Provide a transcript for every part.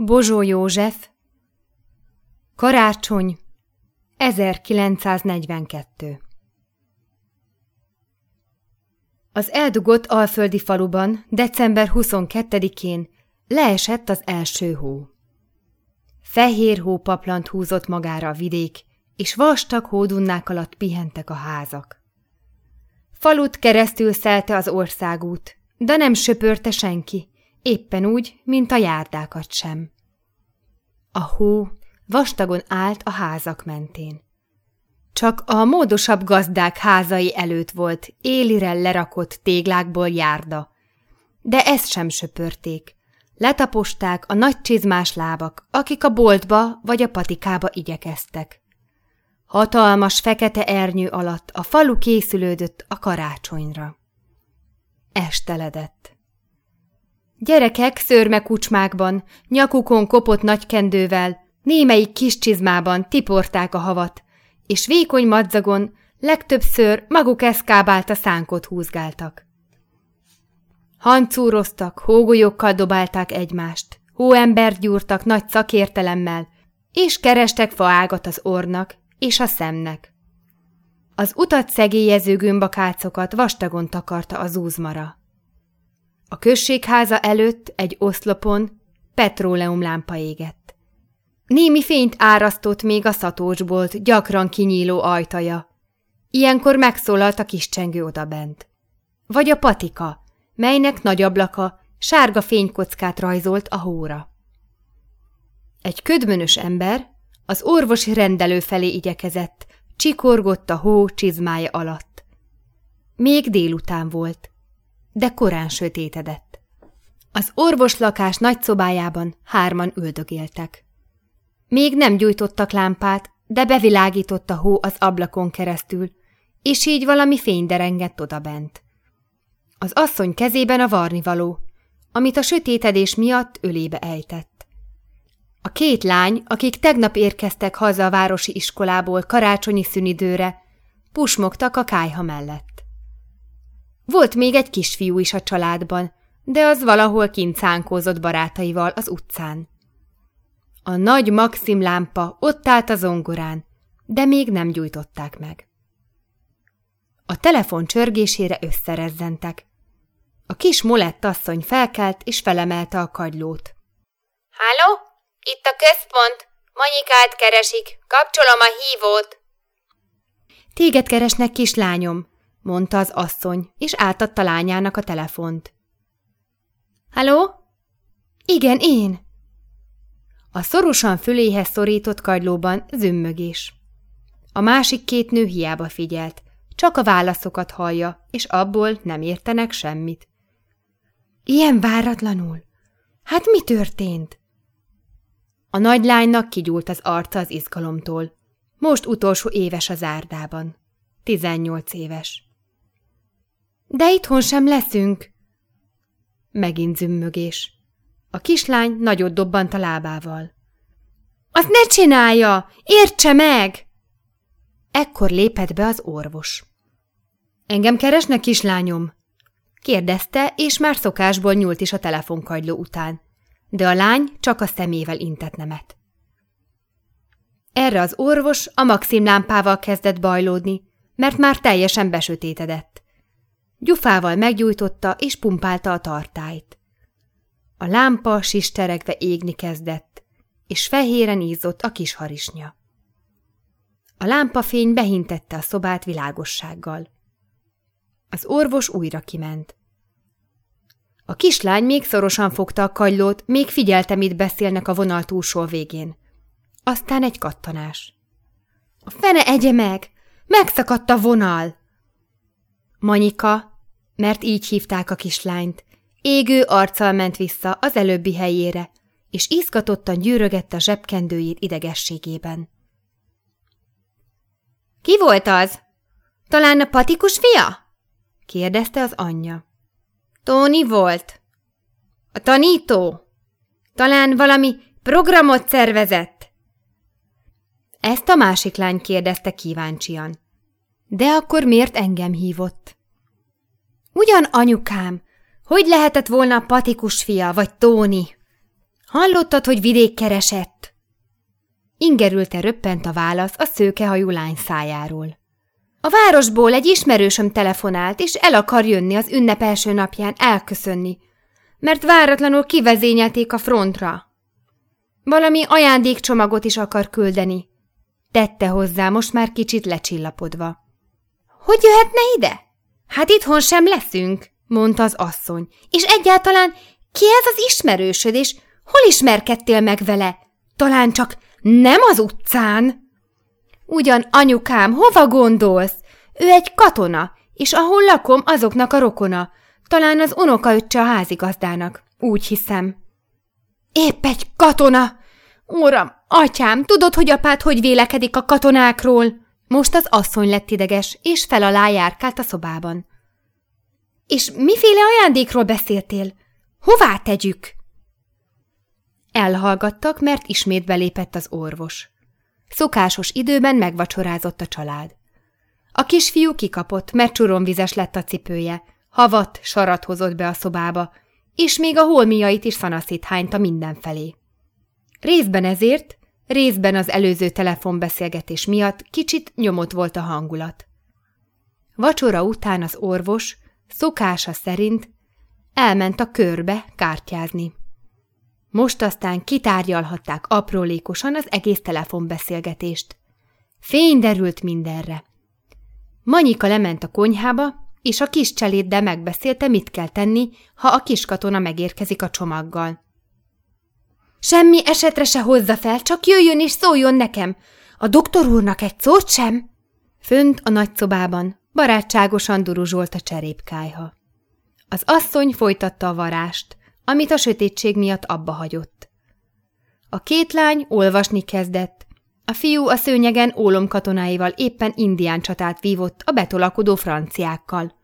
Bozsó József Karácsony 1942 Az eldugott alföldi faluban december 22-én leesett az első hó. Fehér hópaplant húzott magára a vidék, és vastag hódunnák alatt pihentek a házak. Falut keresztül szelte az országút, de nem söpörte senki, éppen úgy, mint a járdákat sem. A hó vastagon állt a házak mentén. Csak a módosabb gazdák házai előtt volt élire lerakott téglákból járda, de ezt sem söpörték. Letaposták a nagy csizmás lábak, akik a boltba vagy a patikába igyekeztek. Hatalmas fekete ernyő alatt a falu készülődött a karácsonyra. Esteledett. Gyerekek szörme kucsmákban, nyakukon kopott nagykendővel, némelyik kis csizmában tiporták a havat, és vékony madzagon legtöbbször maguk eszkábált a szánkot húzgáltak. Hancúroztak, hógolyokkal dobálták egymást, hóembert gyúrtak nagy szakértelemmel, és kerestek faágat az ornak és a szemnek. Az utat szegélyező gömbakácokat vastagon takarta az úzmara. A községháza előtt egy oszlopon petróleumlámpa égett. Némi fényt árasztott még a szatócsbolt gyakran kinyíló ajtaja. Ilyenkor megszólalt a kis csengő odabent. Vagy a patika, melynek nagy ablaka sárga fénykockát rajzolt a hóra. Egy ködmönös ember az orvosi rendelő felé igyekezett, csikorgott a hó csizmája alatt. Még délután volt de korán sötétedett. Az orvoslakás nagy szobájában hárman üldögéltek. Még nem gyújtottak lámpát, de bevilágított a hó az ablakon keresztül, és így valami fény derengett odabent. Az asszony kezében a varnivaló, amit a sötétedés miatt ölébe ejtett. A két lány, akik tegnap érkeztek haza a városi iskolából karácsonyi szünidőre, pusmogtak a kájha mellett. Volt még egy kisfiú is a családban, de az valahol kint szánkózott barátaival az utcán. A nagy Maxim lámpa ott állt a zongorán, de még nem gyújtották meg. A telefon csörgésére összerezzentek. A kis molett asszony felkelt és felemelte a kagylót. – Háló? Itt a központ. Manyikát keresik. Kapcsolom a hívót. – Téged keresnek, kislányom mondta az asszony, és átadta lányának a telefont. Halló? Igen, én. A szorosan füléhez szorított kagylóban zümmögés. A másik két nő hiába figyelt, csak a válaszokat hallja, és abból nem értenek semmit. Ilyen váratlanul? Hát mi történt? A nagy lánynak kigyúlt az arca az izgalomtól. Most utolsó éves az árdában. Tizennyolc éves. De itthon sem leszünk. Megint zümmögés. A kislány nagyot dobbant a lábával. Azt ne csinálja! Értse meg! Ekkor lépett be az orvos. Engem keresnek, kislányom? kérdezte, és már szokásból nyúlt is a telefonkagyló után, de a lány csak a szemével intett nemet. Erre az orvos a maxim lámpával kezdett bajlódni, mert már teljesen besötétedett. Gyufával meggyújtotta és pumpálta a tartályt. A lámpa sisteregve égni kezdett, és fehéren ízott a kis harisnya. A lámpafény behintette a szobát világossággal. Az orvos újra kiment. A kislány még szorosan fogta a kagylót, még figyelte, mit beszélnek a vonal túlsó végén. Aztán egy kattanás. A fene egye meg! Megszakadt a vonal! Manyika, mert így hívták a kislányt, égő arccal ment vissza az előbbi helyére, és izgatottan gyűrögette a zsebkendőjét idegességében. – Ki volt az? Talán a patikus fia? – kérdezte az anyja. – Tóni volt. – A tanító? Talán valami programot szervezett? Ezt a másik lány kérdezte kíváncsian. De akkor miért engem hívott? Ugyan anyukám, hogy lehetett volna a patikus fia, vagy Tóni? Hallottad, hogy vidék keresett? Ingerülte röppent a válasz a szőkehajú lány szájáról. A városból egy ismerősöm telefonált, és el akar jönni az ünnep első napján elköszönni, mert váratlanul kivezényelték a frontra. Valami ajándékcsomagot is akar küldeni. Tette hozzá, most már kicsit lecsillapodva. Hogy jöhetne ide? Hát itthon sem leszünk, mondta az asszony. És egyáltalán ki ez az ismerősöd, és hol ismerkedtél meg vele? Talán csak nem az utcán? Ugyan, anyukám, hova gondolsz? Ő egy katona, és ahol lakom, azoknak a rokona. Talán az unokaöccse a házigazdának, úgy hiszem. Épp egy katona! Uram, atyám, tudod, hogy apád hogy vélekedik a katonákról? Most az asszony lett ideges, és fel alá járkált a szobában. És miféle ajándékról beszéltél? Hová tegyük? Elhallgattak, mert ismét belépett az orvos. Szokásos időben megvacsorázott a család. A kisfiú kikapott, mert csuromvizes lett a cipője, havat, sarat hozott be a szobába, és még a holmiait is szanaszít hányta mindenfelé. Részben ezért, részben az előző telefonbeszélgetés miatt kicsit nyomott volt a hangulat. Vacsora után az orvos, szokása szerint, elment a körbe kártyázni. Most aztán kitárgyalhatták aprólékosan az egész telefonbeszélgetést. Fény derült mindenre. Manyika lement a konyhába, és a kis cseléddel megbeszélte, mit kell tenni, ha a kis katona megérkezik a csomaggal. Semmi esetre se hozza fel, csak jöjjön és szóljon nekem. A doktor úrnak egy szót sem? Fönt a nagyszobában barátságosan duruzsolt a cserépkájha. Az asszony folytatta a varást, amit a sötétség miatt abba hagyott. A két lány olvasni kezdett, a fiú a szőnyegen ólomkatonáival éppen indián csatát vívott a betolakodó franciákkal.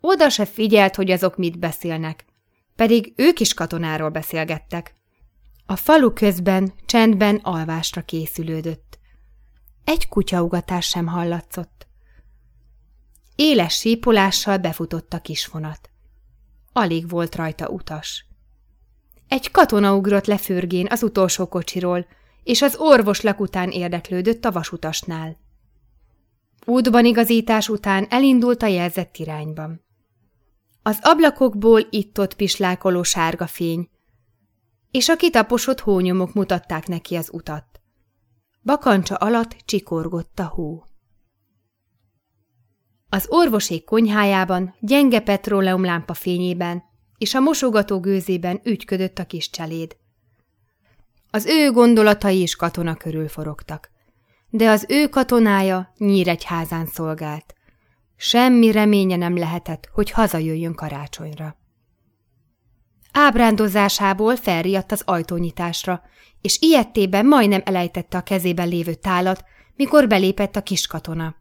Oda se figyelt, hogy azok mit beszélnek, pedig ők is katonáról beszélgettek. A falu közben csendben alvásra készülődött. Egy kutyaugatás sem hallatszott. Éles sípolással befutott a kisfonat. Alig volt rajta utas. Egy katona ugrott le fürgén az utolsó kocsiról, és az orvos után érdeklődött a vasutasnál. Útban igazítás után elindult a jelzett irányban. Az ablakokból itt-ott pislákoló sárga fény, és a kitaposott hónyomok mutatták neki az utat. Bakancsa alatt csikorgott a hó. Az orvosék konyhájában, gyenge petróleumlámpa fényében és a mosogató gőzében ügyködött a kis cseléd. Az ő gondolatai is katona körül forogtak, de az ő katonája Nyíregyházán szolgált. Semmi reménye nem lehetett, hogy hazajöjjön karácsonyra. Ábrándozásából felriadt az ajtónyitásra, és ilyettében majdnem elejtette a kezében lévő tálat, mikor belépett a kiskatona.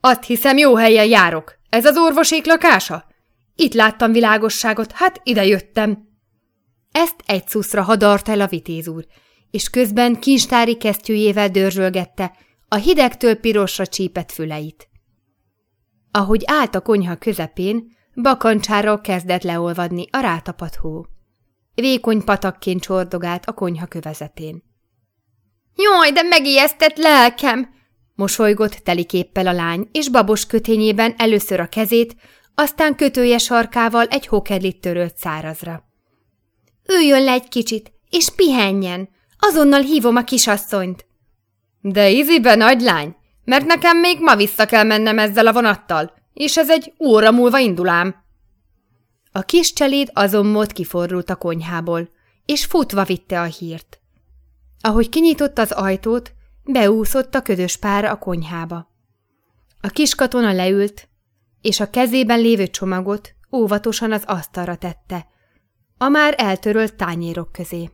Azt hiszem, jó helyen járok. Ez az orvosék lakása? Itt láttam világosságot, hát ide jöttem. Ezt egy szuszra hadart el a vitéz úr, és közben kincstári kesztyűjével dörzsölgette a hidegtől pirosra csípett füleit. Ahogy állt a konyha közepén, bakancsáról kezdett leolvadni a rátapadt hó. Vékony patakként csordogált a konyha kövezetén. Jaj, de megijesztett lelkem! Mosolygott teliképpel a lány, és babos kötényében először a kezét, aztán kötője sarkával egy hokedlit törölt szárazra. Üljön le egy kicsit, és pihenjen, azonnal hívom a kisasszonyt. De izibe, nagylány, mert nekem még ma vissza kell mennem ezzel a vonattal, és ez egy óra múlva indulám. A kis cseléd azon mód kiforrult a konyhából, és futva vitte a hírt. Ahogy kinyitott az ajtót, beúszott a ködös pár a konyhába. A kis katona leült, és a kezében lévő csomagot óvatosan az asztalra tette, a már eltörölt tányérok közé.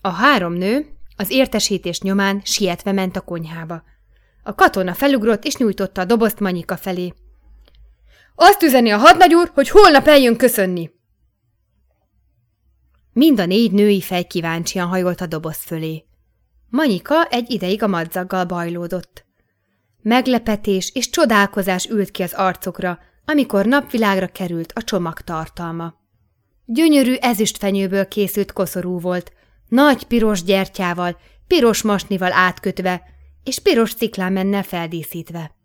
A három nő az értesítés nyomán sietve ment a konyhába. A katona felugrott és nyújtotta a dobozt Manyika felé. Azt üzeni a hadnagyúr, hogy holnap eljön köszönni. Mind a négy női fej kíváncsian hajolt a doboz fölé. Manyika egy ideig a madzaggal bajlódott. Meglepetés és csodálkozás ült ki az arcokra, amikor napvilágra került a csomag tartalma. Gyönyörű ezüstfenyőből készült koszorú volt, nagy piros gyertyával, piros masnival átkötve, és piros ciklámennel feldíszítve.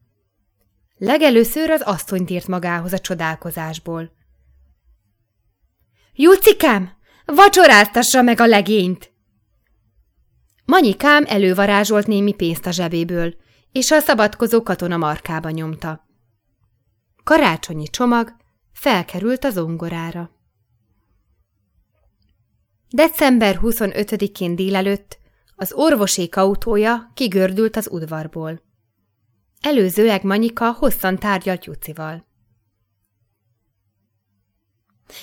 Legelőször az asszony tért magához a csodálkozásból. – Júcikám, vacsoráztassa meg a legényt! Manyikám elővarázsolt némi pénzt a zsebéből, és a szabadkozó katona markába nyomta. Karácsonyi csomag felkerült az ongorára. December 25-én délelőtt az orvosék autója kigördült az udvarból. Előzőleg Manyika hosszan tárgyalt Jucival.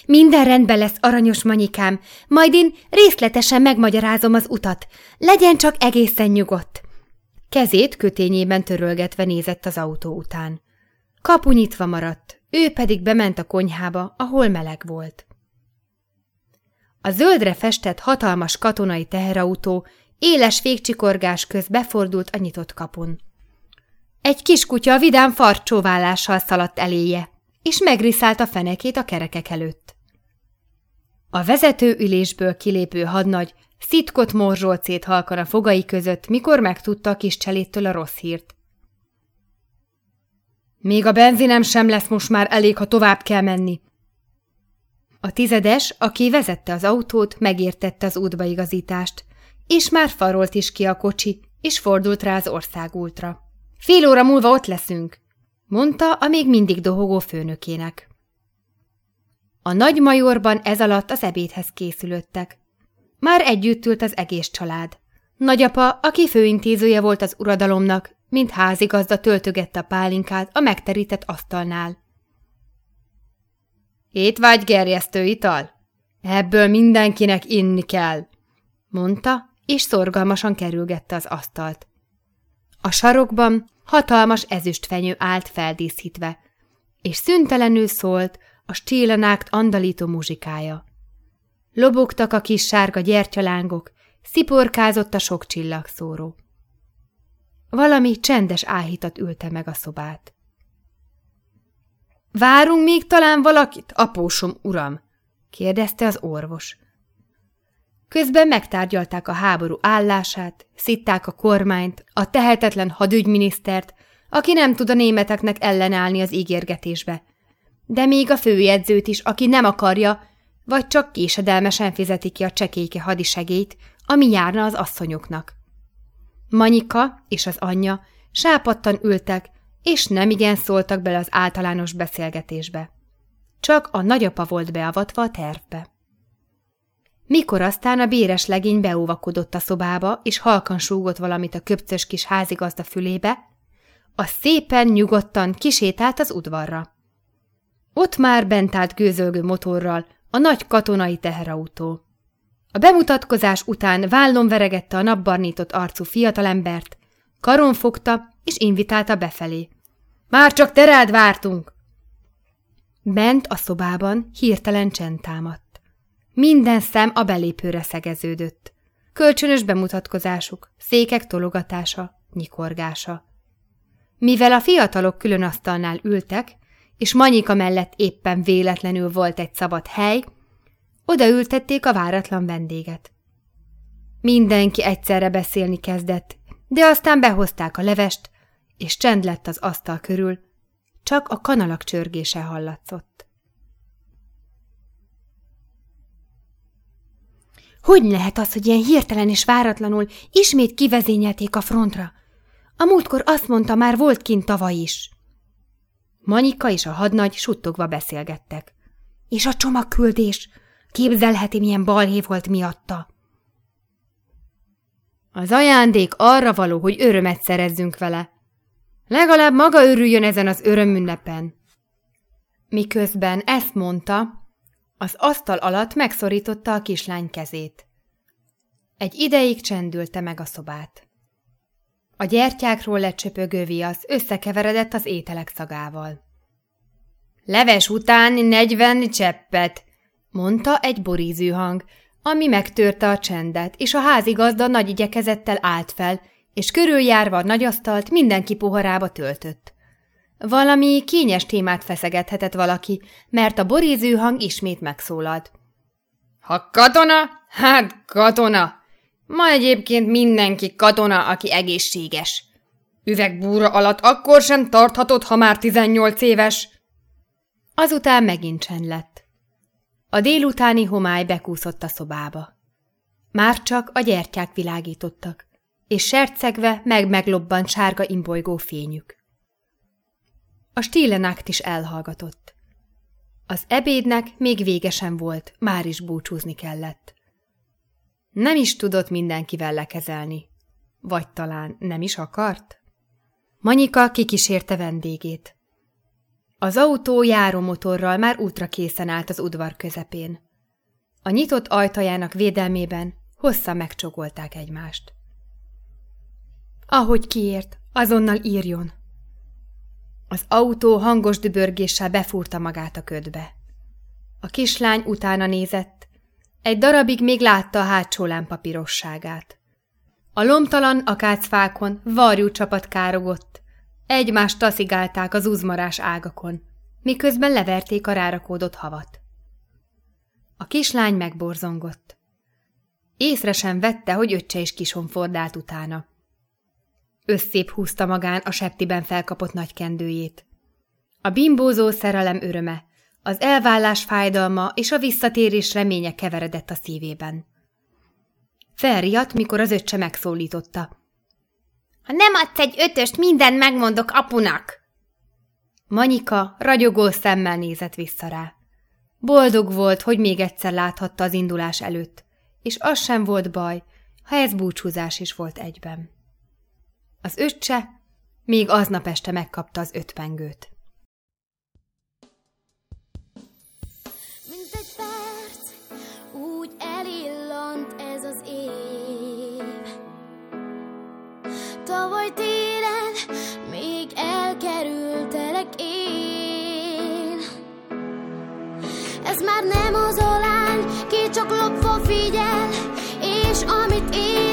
Minden rendben lesz, aranyos Manyikám, majd én részletesen megmagyarázom az utat. Legyen csak egészen nyugodt. Kezét kötényében törölgetve nézett az autó után. Kapu nyitva maradt, ő pedig bement a konyhába, ahol meleg volt. A zöldre festett hatalmas katonai teherautó éles végcsikorgás köz befordult a nyitott kapun. Egy kiskutya vidám farcsóválással szaladt eléje, és megriszált a fenekét a kerekek előtt. A vezető ülésből kilépő hadnagy szitkot morzsolt szét halkan a fogai között, mikor megtudta a kis cseléttől a rossz hírt. Még a benzinem sem lesz most már elég, ha tovább kell menni. A tizedes, aki vezette az autót, megértette az útbaigazítást, és már farolt is ki a kocsi, és fordult rá az országútra. Fél óra múlva ott leszünk, mondta a még mindig dohogó főnökének. A nagy majorban ez alatt az ebédhez készülöttek. Már együtt ült az egész család. Nagyapa, aki főintézője volt az uradalomnak, mint házigazda töltögette a pálinkát a megterített asztalnál. Étvágy gerjesztő ital? Ebből mindenkinek inni kell, mondta, és szorgalmasan kerülgette az asztalt. A sarokban hatalmas ezüstfenyő állt feldíszítve, és szüntelenül szólt a stílenákt andalító muzsikája. Lobogtak a kis sárga gyertyalángok, sziporkázott a sok csillagszóró. Valami csendes áhítat ülte meg a szobát. Várunk még talán valakit, apósom, uram? kérdezte az orvos. Közben megtárgyalták a háború állását, szitták a kormányt, a tehetetlen hadügyminisztert, aki nem tud a németeknek ellenállni az ígérgetésbe. De még a főjegyzőt is, aki nem akarja, vagy csak késedelmesen fizeti ki a csekéke hadisegét, ami járna az asszonyoknak. Manyika és az anyja sápadtan ültek, és nemigen szóltak bele az általános beszélgetésbe. Csak a nagyapa volt beavatva a tervbe. Mikor aztán a béres legény beóvakodott a szobába, és halkan súgott valamit a köpcös kis házigazda fülébe, a szépen nyugodtan kisétált az udvarra. Ott már bent állt gőzölgő motorral a nagy katonai teherautó. A bemutatkozás után vállon veregette a napbarnított arcú fiatalembert, karon fogta és invitálta befelé. Már csak te rád vártunk! Bent a szobában hirtelen csend támadt. Minden szem a belépőre szegeződött. Kölcsönös bemutatkozásuk, székek tologatása, nyikorgása. Mivel a fiatalok külön asztalnál ültek, és Manyika mellett éppen véletlenül volt egy szabad hely, odaültették a váratlan vendéget. Mindenki egyszerre beszélni kezdett, de aztán behozták a levest, és csend lett az asztal körül, csak a kanalak csörgése hallatszott. Hogy lehet az, hogy ilyen hirtelen és váratlanul ismét kivezényelték a frontra? A múltkor azt mondta, már volt kint tavaly is. Manika és a hadnagy suttogva beszélgettek. És a csomagküldés? Képzelheti, milyen balhé volt miatta. Az ajándék arra való, hogy örömet szerezzünk vele. Legalább maga örüljön ezen az örömünnepen. Miközben ezt mondta, az asztal alatt megszorította a kislány kezét. Egy ideig csendülte meg a szobát. A gyertyákról lecsöpögő viasz összekeveredett az ételek szagával. Leves után negyven cseppet, mondta egy borízű hang, ami megtörte a csendet, és a házigazda nagy igyekezettel állt fel, és körüljárva a nagyasztalt mindenki poharába töltött. Valami kényes témát feszegethetett valaki, mert a boríző hang ismét megszólalt. Ha katona? Hát katona. Ma egyébként mindenki katona, aki egészséges. Üvegbúra alatt akkor sem tarthatod, ha már 18 éves. Azután megint csend lett. A délutáni homály bekúszott a szobába. Már csak a gyertyák világítottak, és sercegve meg-meglobbant sárga imbolygó fényük. A stílenákt is elhallgatott. Az ebédnek még végesen volt, már is búcsúzni kellett. Nem is tudott mindenkivel lekezelni. Vagy talán nem is akart? Manyika kikísérte vendégét. Az autó járómotorral már útra készen állt az udvar közepén. A nyitott ajtajának védelmében hosszan megcsogolták egymást. Ahogy kiért, azonnal írjon. Az autó hangos dübörgéssel befúrta magát a ködbe. A kislány utána nézett, egy darabig még látta a hátsó lámpa pirosságát. A lomtalan akácfákon varjú csapat károgott, egymást taszigálták az uzmarás ágakon, miközben leverték a rárakódott havat. A kislány megborzongott. Észre sem vette, hogy öccse is kisonfordált utána. Összép húzta magán a septiben felkapott nagy kendőjét. A bimbózó szerelem öröme, az elvállás fájdalma és a visszatérés reménye keveredett a szívében. Felriadt, mikor az öccse megszólította. Ha nem adsz egy ötöst, minden megmondok apunak! Manyika ragyogó szemmel nézett vissza rá. Boldog volt, hogy még egyszer láthatta az indulás előtt, és az sem volt baj, ha ez búcsúzás is volt egyben. Az öccse még aznap este megkapta az ötpengőt. Mint egy perc, úgy elillant ez az év. Tavaly télen még elkerültelek én. Ez már nem az a lány, ki csak lopva figyel, és amit érez,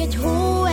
most csak